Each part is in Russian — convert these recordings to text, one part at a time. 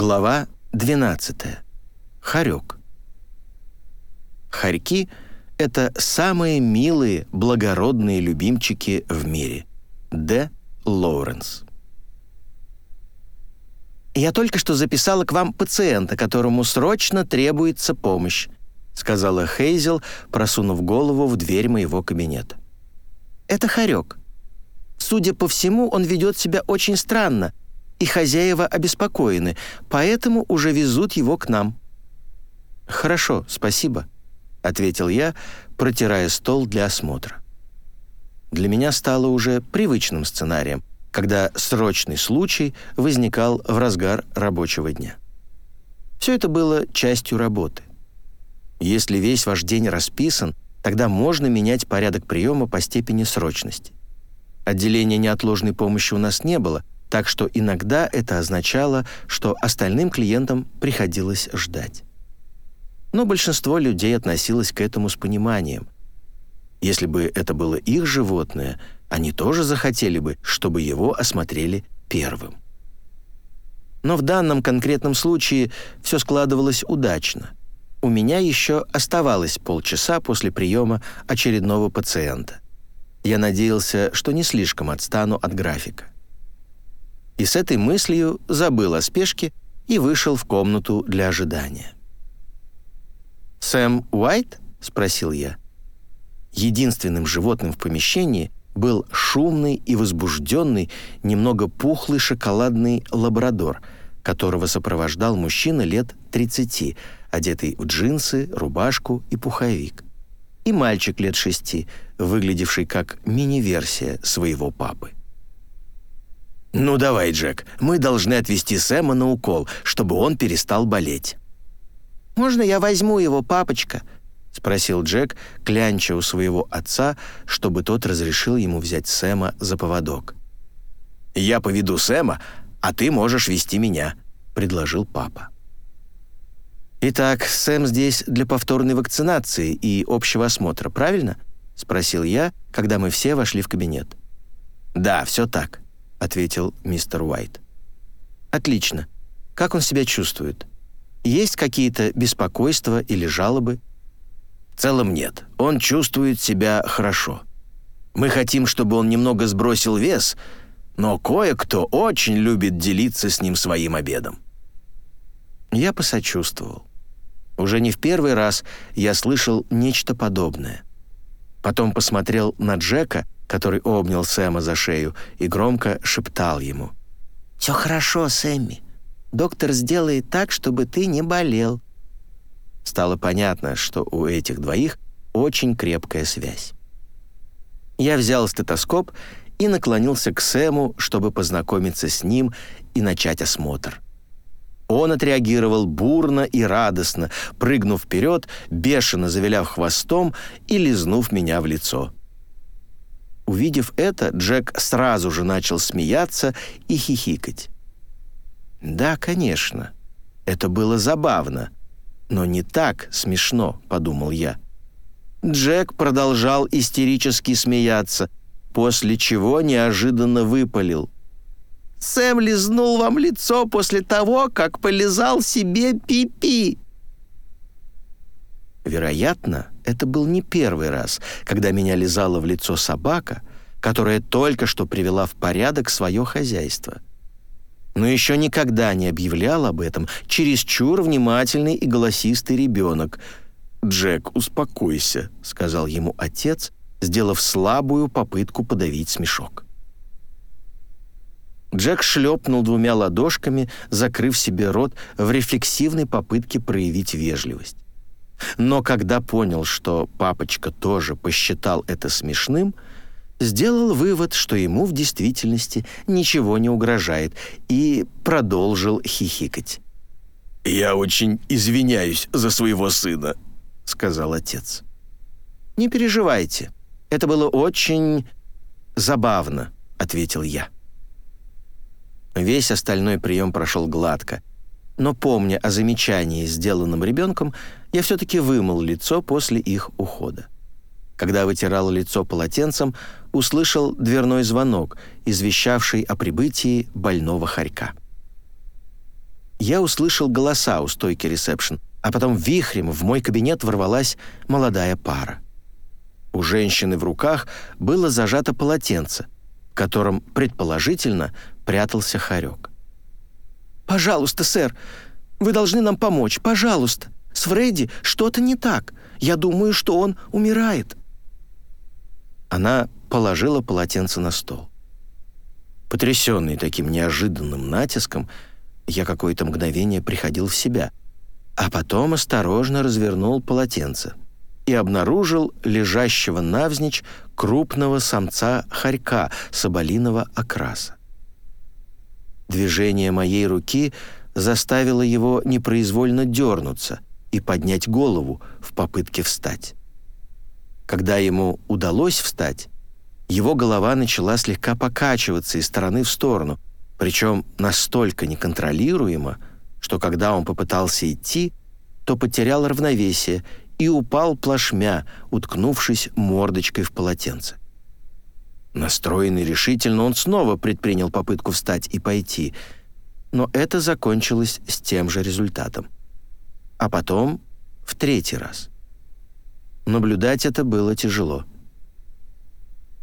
Глава 12. Хорек. Хорьки — это самые милые, благородные любимчики в мире. Д. Лоуренс. «Я только что записала к вам пациента, которому срочно требуется помощь», сказала Хейзел, просунув голову в дверь моего кабинета. «Это хорек. Судя по всему, он ведет себя очень странно, и хозяева обеспокоены, поэтому уже везут его к нам». «Хорошо, спасибо», — ответил я, протирая стол для осмотра. Для меня стало уже привычным сценарием, когда срочный случай возникал в разгар рабочего дня. Все это было частью работы. Если весь ваш день расписан, тогда можно менять порядок приема по степени срочности. Отделения неотложной помощи у нас не было — так что иногда это означало, что остальным клиентам приходилось ждать. Но большинство людей относилось к этому с пониманием. Если бы это было их животное, они тоже захотели бы, чтобы его осмотрели первым. Но в данном конкретном случае все складывалось удачно. У меня еще оставалось полчаса после приема очередного пациента. Я надеялся, что не слишком отстану от графика и с этой мыслью забыл о спешке и вышел в комнату для ожидания. «Сэм Уайт?» — спросил я. Единственным животным в помещении был шумный и возбужденный, немного пухлый шоколадный лабрадор, которого сопровождал мужчина лет 30, одетый в джинсы, рубашку и пуховик, и мальчик лет шести, выглядевший как мини-версия своего папы. «Ну давай, Джек, мы должны отвезти Сэма на укол, чтобы он перестал болеть». «Можно я возьму его, папочка?» — спросил Джек, клянча у своего отца, чтобы тот разрешил ему взять Сэма за поводок. «Я поведу Сэма, а ты можешь вести меня», — предложил папа. «Итак, Сэм здесь для повторной вакцинации и общего осмотра, правильно?» — спросил я, когда мы все вошли в кабинет. «Да, все так», — ответил мистер Уайт. «Отлично. Как он себя чувствует? Есть какие-то беспокойства или жалобы?» «В целом нет. Он чувствует себя хорошо. Мы хотим, чтобы он немного сбросил вес, но кое-кто очень любит делиться с ним своим обедом». Я посочувствовал. Уже не в первый раз я слышал нечто подобное. Потом посмотрел на Джека — который обнял Сэма за шею и громко шептал ему. «Все хорошо, Сэмми. Доктор сделает так, чтобы ты не болел». Стало понятно, что у этих двоих очень крепкая связь. Я взял стетоскоп и наклонился к Сэму, чтобы познакомиться с ним и начать осмотр. Он отреагировал бурно и радостно, прыгнув вперед, бешено завиляв хвостом и лизнув меня в лицо. Увидев это, Джек сразу же начал смеяться и хихикать. «Да, конечно, это было забавно, но не так смешно», — подумал я. Джек продолжал истерически смеяться, после чего неожиданно выпалил. «Сэм лизнул вам лицо после того, как полизал себе пипи!» -пи. Вероятно, это был не первый раз, когда меня лизала в лицо собака, которая только что привела в порядок свое хозяйство. Но еще никогда не объявлял об этом чересчур внимательный и голосистый ребенок. «Джек, успокойся», — сказал ему отец, сделав слабую попытку подавить смешок. Джек шлепнул двумя ладошками, закрыв себе рот в рефлексивной попытке проявить вежливость. Но когда понял, что папочка тоже посчитал это смешным, сделал вывод, что ему в действительности ничего не угрожает, и продолжил хихикать. «Я очень извиняюсь за своего сына», — сказал отец. «Не переживайте, это было очень забавно», — ответил я. Весь остальной прием прошел гладко, но, помня о замечании, сделанном ребенком, я все-таки вымыл лицо после их ухода. Когда вытирал лицо полотенцем, услышал дверной звонок, извещавший о прибытии больного хорька. Я услышал голоса у стойки ресепшн, а потом вихрем в мой кабинет ворвалась молодая пара. У женщины в руках было зажато полотенце, в котором, предположительно, прятался хорек. «Пожалуйста, сэр, вы должны нам помочь, пожалуйста. С Фредди что-то не так. Я думаю, что он умирает». Она положила полотенце на стол. Потрясенный таким неожиданным натиском, я какое-то мгновение приходил в себя, а потом осторожно развернул полотенце и обнаружил лежащего навзничь крупного самца хорька соболиного окраса. Движение моей руки заставило его непроизвольно дернуться и поднять голову в попытке встать. Когда ему удалось встать, его голова начала слегка покачиваться из стороны в сторону, причем настолько неконтролируемо, что когда он попытался идти, то потерял равновесие и упал плашмя, уткнувшись мордочкой в полотенце. Настроенный решительно, он снова предпринял попытку встать и пойти, но это закончилось с тем же результатом. А потом в третий раз. Наблюдать это было тяжело.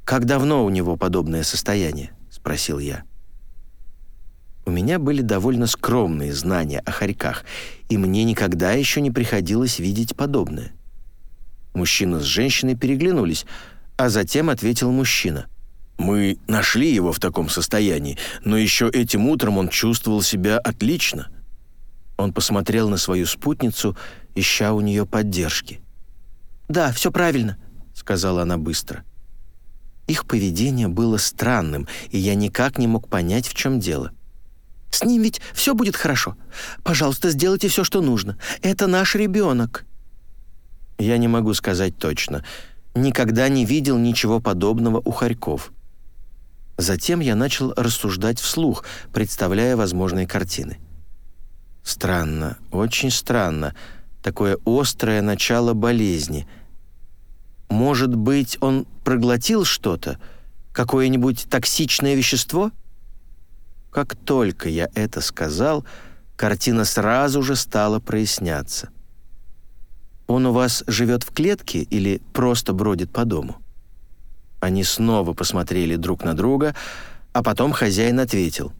«Как давно у него подобное состояние?» — спросил я. У меня были довольно скромные знания о хорьках, и мне никогда еще не приходилось видеть подобное. Мужчина с женщиной переглянулись, а затем ответил мужчина. «Мы нашли его в таком состоянии, но еще этим утром он чувствовал себя отлично». Он посмотрел на свою спутницу, ища у нее поддержки. «Да, все правильно», — сказала она быстро. Их поведение было странным, и я никак не мог понять, в чем дело. «С ним ведь все будет хорошо. Пожалуйста, сделайте все, что нужно. Это наш ребенок». Я не могу сказать точно. Никогда не видел ничего подобного у хорьков. Затем я начал рассуждать вслух, представляя возможные картины. Странно, очень странно. Такое острое начало болезни — может быть, он проглотил что-то? Какое-нибудь токсичное вещество? Как только я это сказал, картина сразу же стала проясняться. Он у вас живет в клетке или просто бродит по дому? Они снова посмотрели друг на друга, а потом хозяин ответил.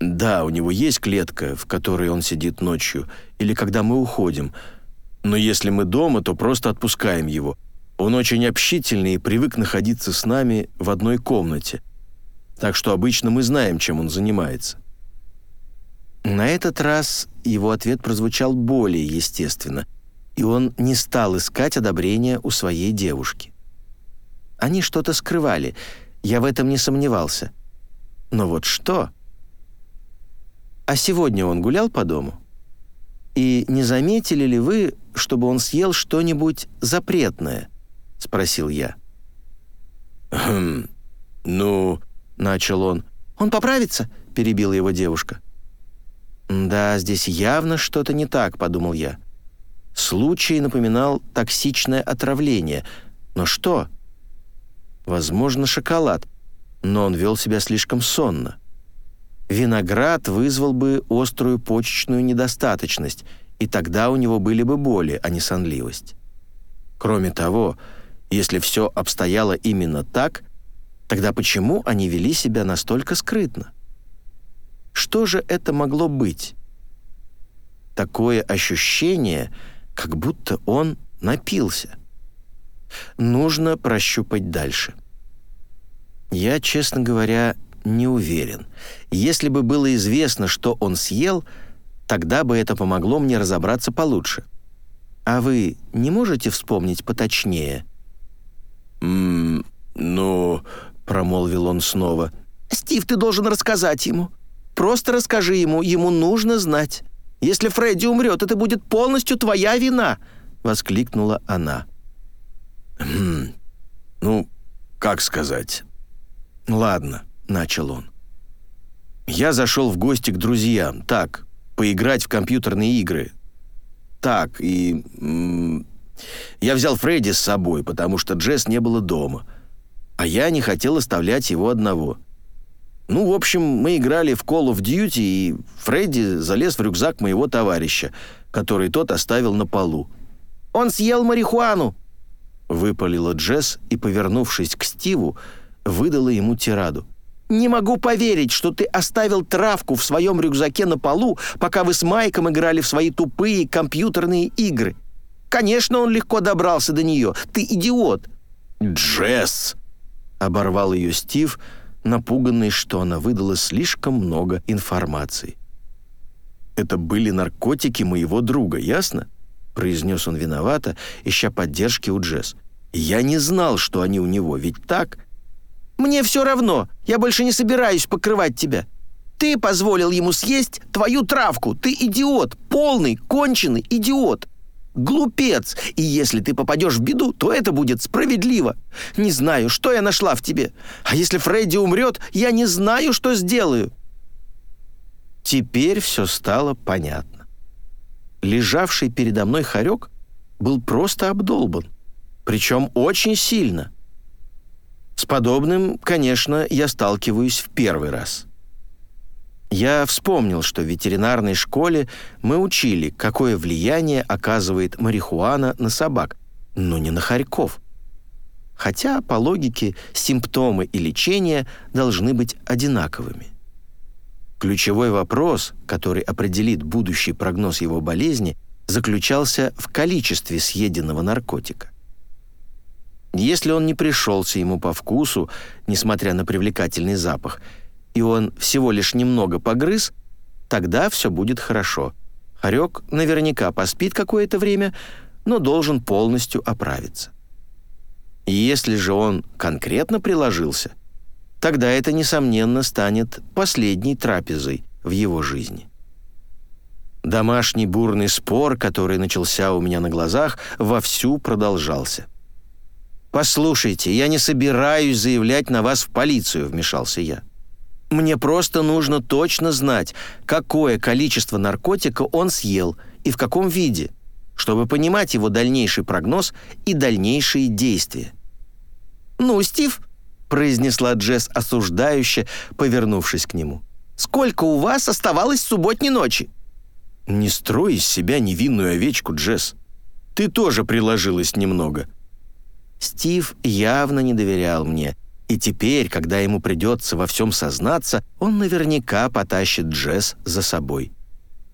«Да, у него есть клетка, в которой он сидит ночью, или когда мы уходим. Но если мы дома, то просто отпускаем его. Он очень общительный и привык находиться с нами в одной комнате, так что обычно мы знаем, чем он занимается». На этот раз его ответ прозвучал более естественно, и он не стал искать одобрения у своей девушки. Они что-то скрывали, я в этом не сомневался. Но вот что? А сегодня он гулял по дому? И не заметили ли вы, чтобы он съел что-нибудь запретное, — спросил я. «Хм, ну...» — начал он. «Он поправится?» — перебила его девушка. «Да, здесь явно что-то не так», — подумал я. Случай напоминал токсичное отравление. Но что? Возможно, шоколад. Но он вел себя слишком сонно. Виноград вызвал бы острую почечную недостаточность, и тогда у него были бы боли, а не сонливость. Кроме того, если все обстояло именно так, тогда почему они вели себя настолько скрытно? Что же это могло быть? Такое ощущение, как будто он напился. Нужно прощупать дальше. Я, честно говоря, не уверен. Если бы было известно, что он съел, тогда бы это помогло мне разобраться получше. А вы не можете вспомнить поточнее, «М ну...» — промолвил он снова. «Стив, ты должен рассказать ему. Просто расскажи ему, ему нужно знать. Если Фредди умрет, это будет полностью твоя вина!» — воскликнула она. «Хм... Ну, как сказать?» «Ладно», — начал он. «Я зашел в гости к друзьям, так, поиграть в компьютерные игры. Так, и... Я взял Фредди с собой, потому что Джесс не было дома, а я не хотел оставлять его одного. Ну, в общем, мы играли в Call of Duty, и Фредди залез в рюкзак моего товарища, который тот оставил на полу. «Он съел марихуану!» Выпалила Джесс и, повернувшись к Стиву, выдала ему тираду. «Не могу поверить, что ты оставил травку в своем рюкзаке на полу, пока вы с Майком играли в свои тупые компьютерные игры. Конечно, он легко добрался до нее. Ты идиот!» «Джесс!» — оборвал ее Стив, напуганный, что она выдала слишком много информации. «Это были наркотики моего друга, ясно?» — произнес он виновато, ища поддержки у Джесс. «Я не знал, что они у него, ведь так?» Мне все равно. Я больше не собираюсь покрывать тебя. Ты позволил ему съесть твою травку. Ты идиот, полный, конченый идиот. Глупец. И если ты попадешь в беду, то это будет справедливо. Не знаю, что я нашла в тебе. А если Фредди умрет, я не знаю, что сделаю. Теперь все стало понятно. Лежавший передо мной хорек был просто обдолбан. Причем очень сильно. С подобным, конечно, я сталкиваюсь в первый раз. Я вспомнил, что в ветеринарной школе мы учили, какое влияние оказывает марихуана на собак, но не на хорьков. Хотя, по логике, симптомы и лечение должны быть одинаковыми. Ключевой вопрос, который определит будущий прогноз его болезни, заключался в количестве съеденного наркотика. Если он не пришелся ему по вкусу, несмотря на привлекательный запах, и он всего лишь немного погрыз, тогда все будет хорошо. Хорек наверняка поспит какое-то время, но должен полностью оправиться. И если же он конкретно приложился, тогда это, несомненно, станет последней трапезой в его жизни. Домашний бурный спор, который начался у меня на глазах, вовсю продолжался. «Послушайте, я не собираюсь заявлять на вас в полицию», — вмешался я. «Мне просто нужно точно знать, какое количество наркотика он съел и в каком виде, чтобы понимать его дальнейший прогноз и дальнейшие действия». «Ну, Стив», — произнесла Джесс осуждающе, повернувшись к нему, «сколько у вас оставалось субботней ночи?» «Не строй из себя невинную овечку, Джесс. Ты тоже приложилась немного», Стив явно не доверял мне, и теперь, когда ему придется во всем сознаться, он наверняка потащит Джесс за собой.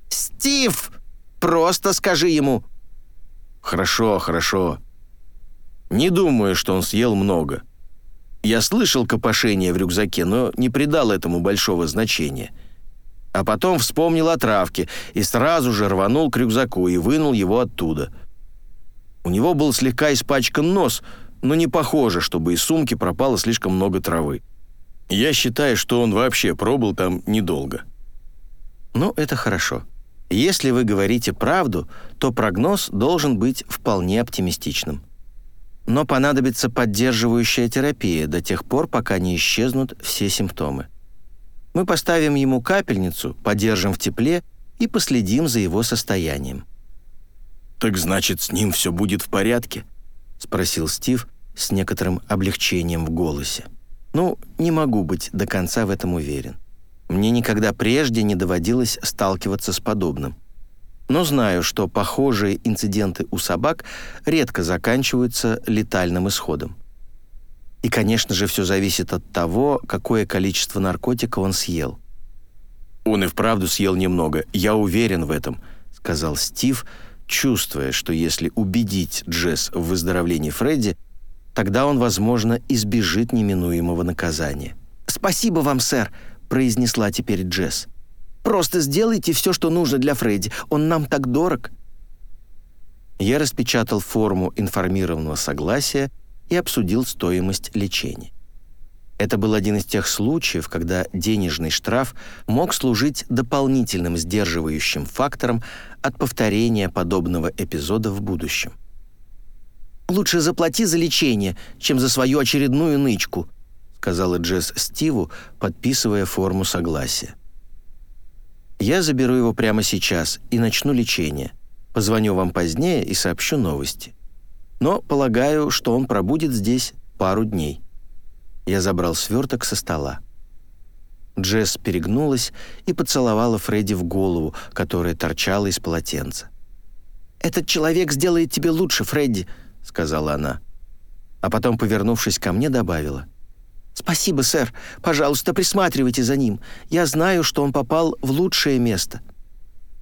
«Стив! Просто скажи ему!» «Хорошо, хорошо. Не думаю, что он съел много. Я слышал копошение в рюкзаке, но не придал этому большого значения. А потом вспомнил о травке и сразу же рванул к рюкзаку и вынул его оттуда». У него был слегка испачкан нос, но не похоже, чтобы из сумки пропало слишком много травы. Я считаю, что он вообще пробыл там недолго. Ну, это хорошо. Если вы говорите правду, то прогноз должен быть вполне оптимистичным. Но понадобится поддерживающая терапия до тех пор, пока не исчезнут все симптомы. Мы поставим ему капельницу, поддержим в тепле и последим за его состоянием. «Так значит, с ним все будет в порядке?» — спросил Стив с некоторым облегчением в голосе. «Ну, не могу быть до конца в этом уверен. Мне никогда прежде не доводилось сталкиваться с подобным. Но знаю, что похожие инциденты у собак редко заканчиваются летальным исходом. И, конечно же, все зависит от того, какое количество наркотика он съел. «Он и вправду съел немного, я уверен в этом», — сказал Стив, — чувствуя, что если убедить Джесс в выздоровлении Фредди, тогда он, возможно, избежит неминуемого наказания. «Спасибо вам, сэр», — произнесла теперь Джесс. «Просто сделайте все, что нужно для Фредди. Он нам так дорог». Я распечатал форму информированного согласия и обсудил стоимость лечения. Это был один из тех случаев, когда денежный штраф мог служить дополнительным сдерживающим фактором от повторения подобного эпизода в будущем. «Лучше заплати за лечение, чем за свою очередную нычку», сказала Джесс Стиву, подписывая форму согласия. «Я заберу его прямо сейчас и начну лечение. Позвоню вам позднее и сообщу новости. Но полагаю, что он пробудет здесь пару дней». Я забрал сверток со стола. Джесс перегнулась и поцеловала Фредди в голову, которая торчала из полотенца. «Этот человек сделает тебе лучше, Фредди», — сказала она. А потом, повернувшись ко мне, добавила. «Спасибо, сэр. Пожалуйста, присматривайте за ним. Я знаю, что он попал в лучшее место».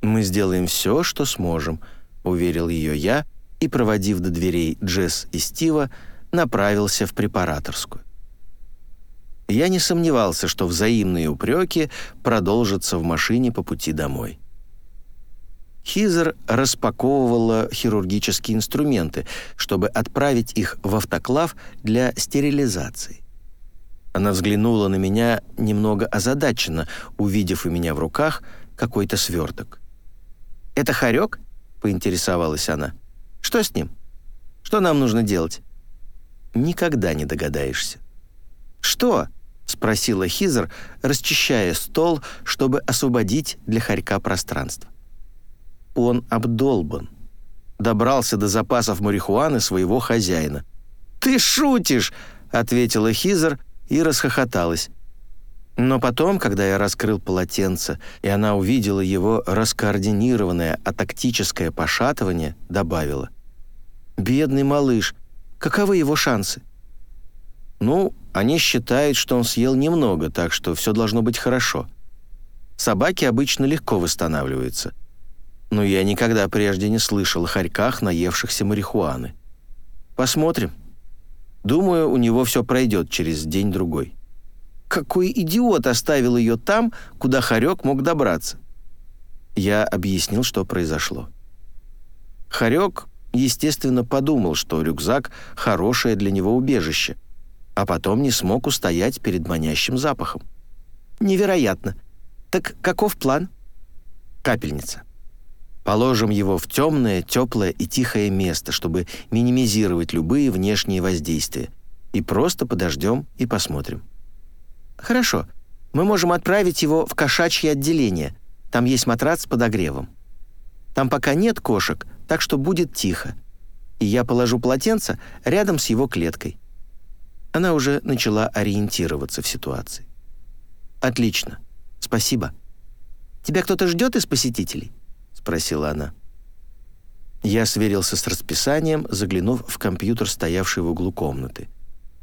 «Мы сделаем все, что сможем», — уверил ее я, и, проводив до дверей Джесс и Стива, направился в препараторскую. Я не сомневался, что взаимные упреки продолжатся в машине по пути домой. Хизер распаковывала хирургические инструменты, чтобы отправить их в автоклав для стерилизации. Она взглянула на меня немного озадаченно, увидев у меня в руках какой-то сверток. «Это хорек?» — поинтересовалась она. «Что с ним? Что нам нужно делать?» «Никогда не догадаешься». «Что?» — спросила Хизер, расчищая стол, чтобы освободить для хорька пространство. Он обдолбан. Добрался до запасов марихуаны своего хозяина. «Ты шутишь!» — ответила Хизер и расхохоталась. Но потом, когда я раскрыл полотенце, и она увидела его раскоординированное атактическое пошатывание, добавила. «Бедный малыш, каковы его шансы?» «Ну, они считают, что он съел немного, так что все должно быть хорошо. Собаки обычно легко восстанавливаются. Но я никогда прежде не слышал о хорьках, наевшихся марихуаны. Посмотрим. Думаю, у него все пройдет через день-другой». Какой идиот оставил ее там, куда хорек мог добраться? Я объяснил, что произошло. Хорек, естественно, подумал, что рюкзак — хорошее для него убежище, а потом не смог устоять перед манящим запахом. Невероятно. Так каков план? Капельница. Положим его в темное, теплое и тихое место, чтобы минимизировать любые внешние воздействия. И просто подождем и посмотрим. «Хорошо. Мы можем отправить его в кошачье отделение. Там есть матрац с подогревом. Там пока нет кошек, так что будет тихо. И я положу полотенце рядом с его клеткой». Она уже начала ориентироваться в ситуации. «Отлично. Спасибо. Тебя кто-то ждет из посетителей?» — спросила она. Я сверился с расписанием, заглянув в компьютер, стоявший в углу комнаты.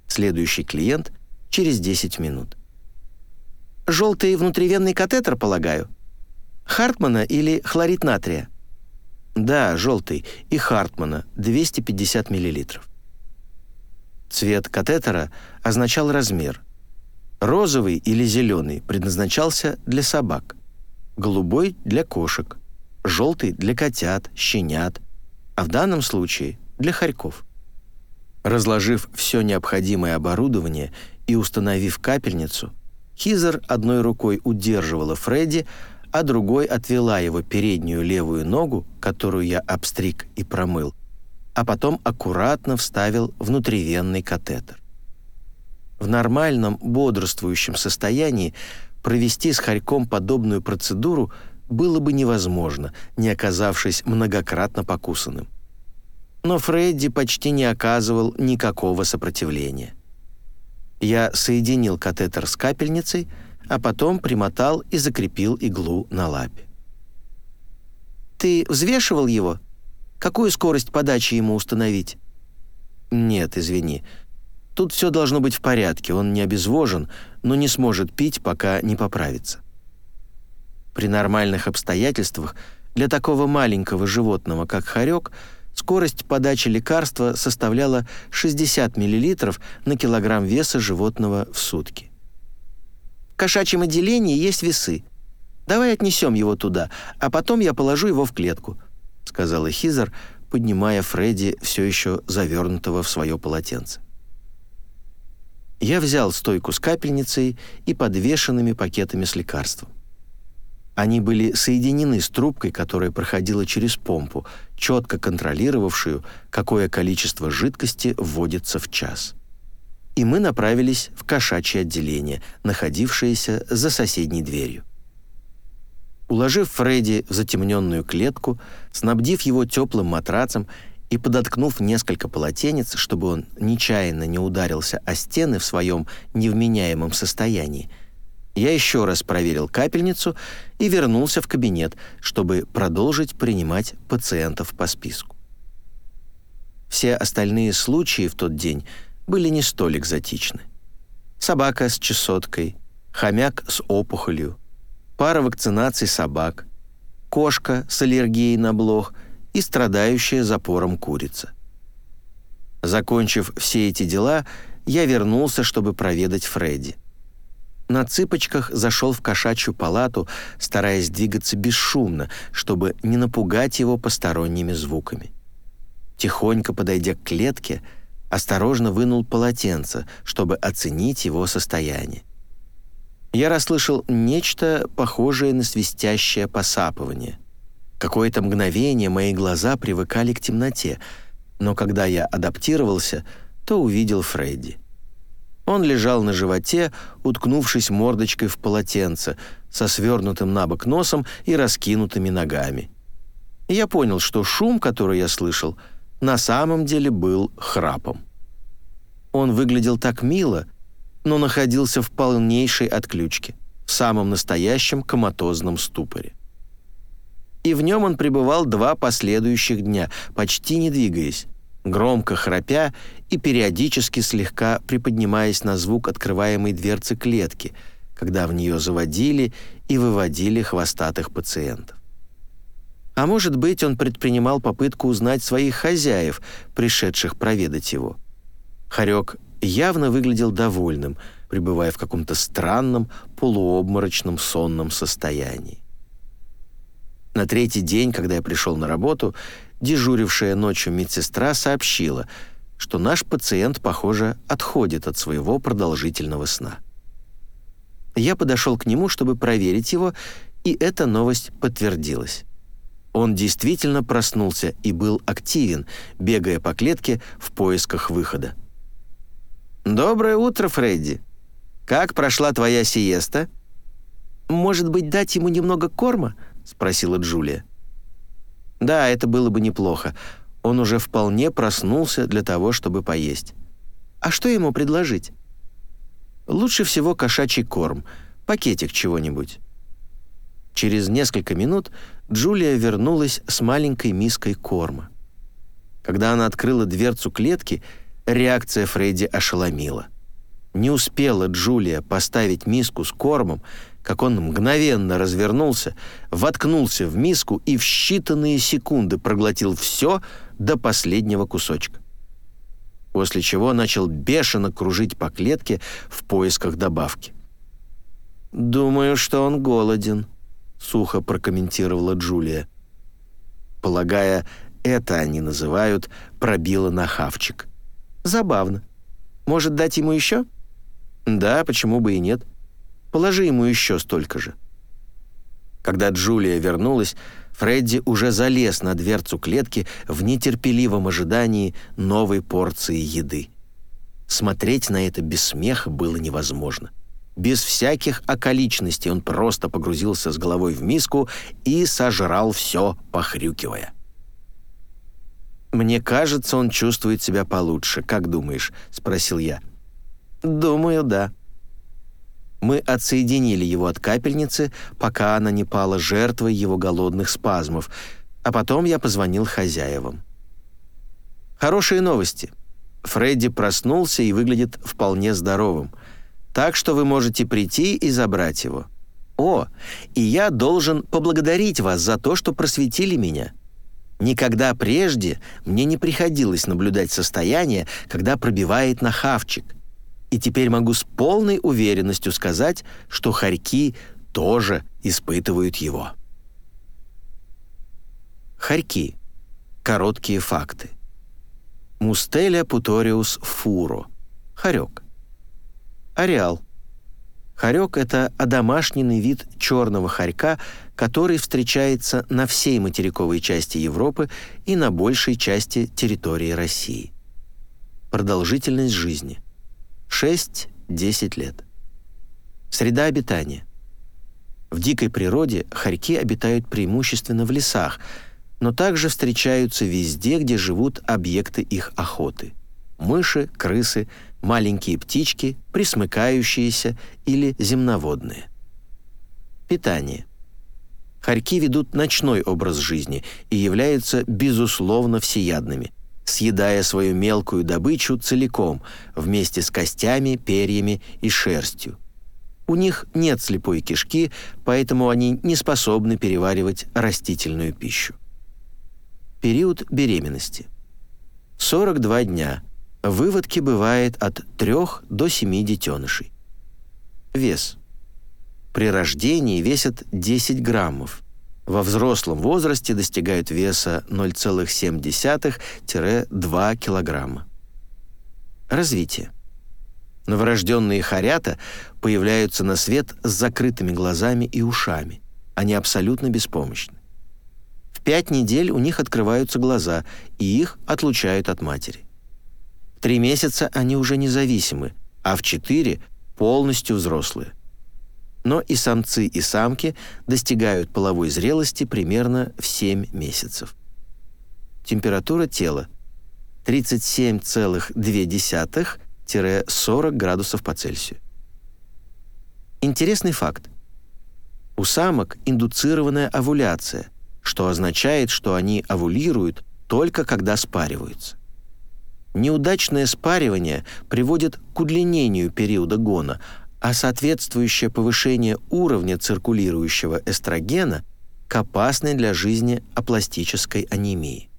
Следующий клиент — через 10 минут. Желтый внутривенный катетер, полагаю? Хартмана или хлорид натрия? Да, желтый и Хартмана, 250 мл. Цвет катетера означал размер. Розовый или зеленый предназначался для собак, голубой — для кошек, желтый — для котят, щенят, а в данном случае — для хорьков. Разложив все необходимое оборудование и установив капельницу — Хизер одной рукой удерживала Фредди, а другой отвела его переднюю левую ногу, которую я обстриг и промыл, а потом аккуратно вставил внутривенный катетер. В нормальном бодрствующем состоянии провести с хорьком подобную процедуру было бы невозможно, не оказавшись многократно покусанным. Но Фредди почти не оказывал никакого сопротивления. Я соединил катетер с капельницей, а потом примотал и закрепил иглу на лапе. «Ты взвешивал его? Какую скорость подачи ему установить?» «Нет, извини. Тут все должно быть в порядке. Он не обезвожен, но не сможет пить, пока не поправится». При нормальных обстоятельствах для такого маленького животного, как хорек, Скорость подачи лекарства составляла 60 мл на килограмм веса животного в сутки. В кошачьем отделении есть весы. Давай отнесем его туда, а потом я положу его в клетку», — сказала Хизер, поднимая Фредди, все еще завернутого в свое полотенце. Я взял стойку с капельницей и подвешенными пакетами с лекарством. Они были соединены с трубкой, которая проходила через помпу, четко контролировавшую, какое количество жидкости вводится в час. И мы направились в кошачье отделение, находившееся за соседней дверью. Уложив Фредди в затемненную клетку, снабдив его теплым матрацем и подоткнув несколько полотенец, чтобы он нечаянно не ударился о стены в своем невменяемом состоянии, Я еще раз проверил капельницу и вернулся в кабинет, чтобы продолжить принимать пациентов по списку. Все остальные случаи в тот день были не столь экзотичны. Собака с чесоткой, хомяк с опухолью, пара вакцинаций собак, кошка с аллергией на блох и страдающая запором курица. Закончив все эти дела, я вернулся, чтобы проведать Фредди. На цыпочках зашел в кошачью палату, стараясь двигаться бесшумно, чтобы не напугать его посторонними звуками. Тихонько подойдя к клетке, осторожно вынул полотенце, чтобы оценить его состояние. Я расслышал нечто похожее на свистящее посапывание. Какое-то мгновение мои глаза привыкали к темноте, но когда я адаптировался, то увидел Фредди. Он лежал на животе, уткнувшись мордочкой в полотенце, со свернутым на бок носом и раскинутыми ногами. Я понял, что шум, который я слышал, на самом деле был храпом. Он выглядел так мило, но находился в полнейшей отключке, в самом настоящем коматозном ступоре. И в нем он пребывал два последующих дня, почти не двигаясь, громко храпя и периодически слегка приподнимаясь на звук открываемой дверцы клетки, когда в нее заводили и выводили хвостатых пациентов. А может быть, он предпринимал попытку узнать своих хозяев, пришедших проведать его. Харек явно выглядел довольным, пребывая в каком-то странном, полуобморочном сонном состоянии. На третий день, когда я пришел на работу, дежурившая ночью медсестра сообщила, что наш пациент, похоже, отходит от своего продолжительного сна. Я подошел к нему, чтобы проверить его, и эта новость подтвердилась. Он действительно проснулся и был активен, бегая по клетке в поисках выхода. «Доброе утро, Фредди. Как прошла твоя сиеста?» «Может быть, дать ему немного корма?» — спросила Джулия. «Да, это было бы неплохо. Он уже вполне проснулся для того, чтобы поесть». «А что ему предложить?» «Лучше всего кошачий корм, пакетик чего-нибудь». Через несколько минут Джулия вернулась с маленькой миской корма. Когда она открыла дверцу клетки — Реакция Фредди ошеломила. Не успела Джулия поставить миску с кормом, как он мгновенно развернулся, воткнулся в миску и в считанные секунды проглотил все до последнего кусочка. После чего начал бешено кружить по клетке в поисках добавки. «Думаю, что он голоден», — сухо прокомментировала Джулия. Полагая, это они называют «пробило на хавчик». Забавно. Может, дать ему еще? Да, почему бы и нет. Положи ему еще столько же. Когда Джулия вернулась, Фредди уже залез на дверцу клетки в нетерпеливом ожидании новой порции еды. Смотреть на это без смеха было невозможно. Без всяких околичностей он просто погрузился с головой в миску и сожрал все, похрюкивая. «Мне кажется, он чувствует себя получше. Как думаешь?» — спросил я. «Думаю, да». Мы отсоединили его от капельницы, пока она не пала жертвой его голодных спазмов, а потом я позвонил хозяевам. Хорошие новости. Фредди проснулся и выглядит вполне здоровым, так что вы можете прийти и забрать его. О, и я должен поблагодарить вас за то, что просветили меня. Никогда прежде мне не приходилось наблюдать состояние, когда пробивает на хавчик. И теперь могу с полной уверенностью сказать, что хорьки тоже испытывают его. Хорьки. Короткие факты. Мустеля путориус фуро. Хорек. Ареал. Хорек — это одомашненный вид черного хорька, который встречается на всей материковой части Европы и на большей части территории России. Продолжительность жизни – 6-10 лет. Среда обитания. В дикой природе хорьки обитают преимущественно в лесах, но также встречаются везде, где живут объекты их охоты – мыши, крысы, маленькие птички, присмыкающиеся или земноводные. Питание. Хорьки ведут ночной образ жизни и являются, безусловно, всеядными, съедая свою мелкую добычу целиком, вместе с костями, перьями и шерстью. У них нет слепой кишки, поэтому они не способны переваривать растительную пищу. Период беременности. 42 дня. Выводки бывает от 3 до 7 детенышей. Вес. При рождении весят 10 граммов. Во взрослом возрасте достигают веса 0,7-2 килограмма. Развитие. Новорожденные хорята появляются на свет с закрытыми глазами и ушами. Они абсолютно беспомощны. В пять недель у них открываются глаза, и их отлучают от матери. В три месяца они уже независимы, а в четыре – полностью взрослые. Но и самцы, и самки достигают половой зрелости примерно в 7 месяцев. Температура тела – 37,2 40 градусов по Цельсию. Интересный факт. У самок индуцированная овуляция, что означает, что они овулируют только когда спариваются. Неудачное спаривание приводит к удлинению периода гона, а соответствующее повышение уровня циркулирующего эстрогена к опасной для жизни апластической анемии.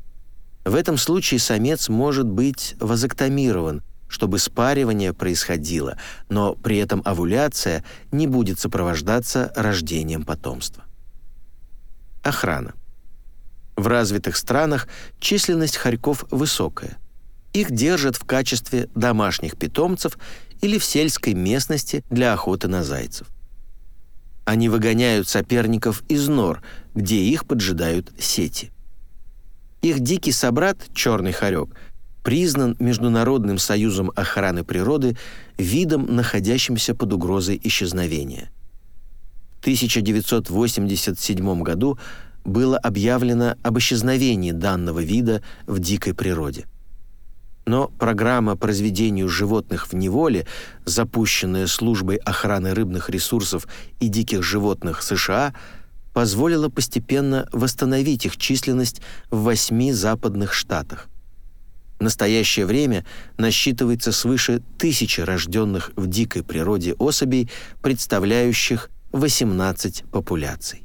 В этом случае самец может быть вазоктомирован – чтобы спаривание происходило, но при этом овуляция не будет сопровождаться рождением потомства. Охрана. В развитых странах численность хорьков высокая. Их держат в качестве домашних питомцев или в сельской местности для охоты на зайцев. Они выгоняют соперников из нор, где их поджидают сети. Их дикий собрат, черный хорек, признан Международным союзом охраны природы видом, находящимся под угрозой исчезновения. В 1987 году было объявлено об исчезновении данного вида в дикой природе. Но программа по разведению животных в неволе, запущенная службой охраны рыбных ресурсов и диких животных США, позволила постепенно восстановить их численность в восьми западных штатах. В настоящее время насчитывается свыше тысячи рожденных в дикой природе особей, представляющих 18 популяций.